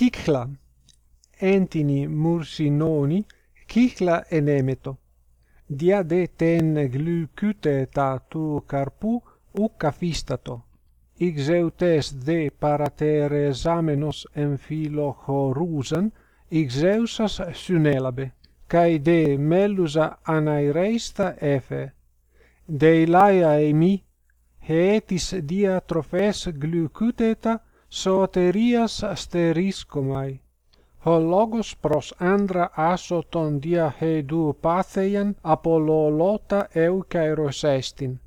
Kikla entini mursinoni kikla enemeto. Diadeten glykyte ta tu karpu ukafistato. Ixeutes de parateresamenos en philo chorusan, ixeusas synelabe, kai de melusa anaireista efe. de Deilaia eimi, heetis dia trofes glykuteta soterias asteriscomai, ho logos pros andra asoton dia he du patheian apololota eukairosestin